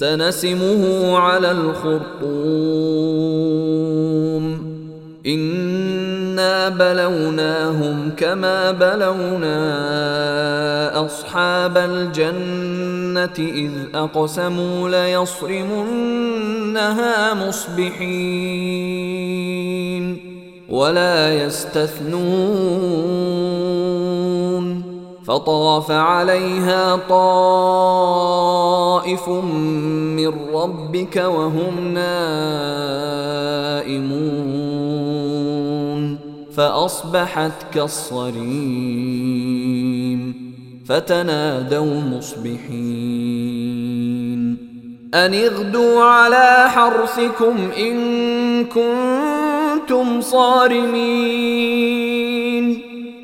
سنسمه على الخرطوم. انا بلوناهم كما بلونا اصحاب الجنه اذ اقسموا ليصرمنها مصبحين ولا يستثنون فطاف عليها طائف من ربك وهم نائمون. فأصبحت كالصريم. فتنادوا مصبحين. أن اغدوا على حرثكم إن كنتم صارمين.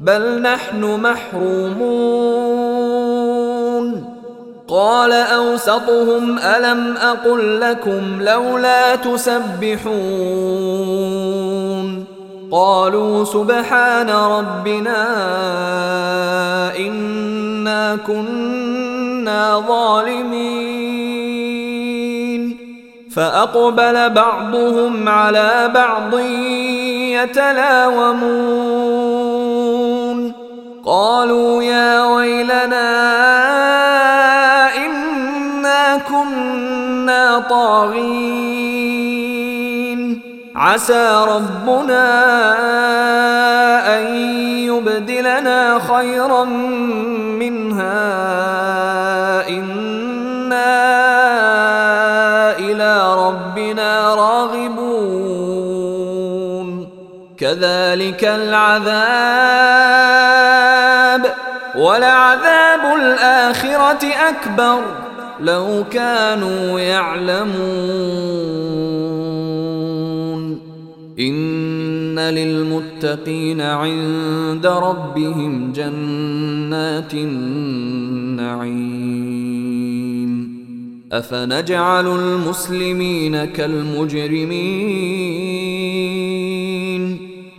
بل نحن محرومون قال أوسطهم ألم أقل لكم لولا تسبحون قالوا سبحان ربنا إنا كنا ظالمين فأقبل بعضهم على بعض يتلاومون. قالوا يا ويلنا إنا كنا طاغين. عسى ربنا أن يبدلنا خيرا منها. كذلك العذاب. ولعذاب الآخرة أكبر. لو كانوا يعلمون. إن للمتقين عند ربهم جنات النعيم. أفنجعل المسلمين كالمجرمين؟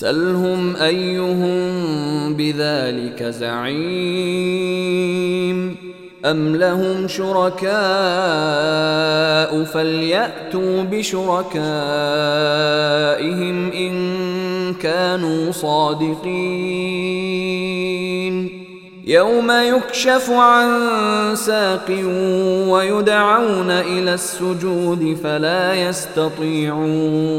سلهم أيهم بذلك زعيم أم لهم شركاء فليأتوا بشركائهم إن كانوا صادقين يوم يكشف عن ساق ويدعون إلى السجود فلا يستطيعون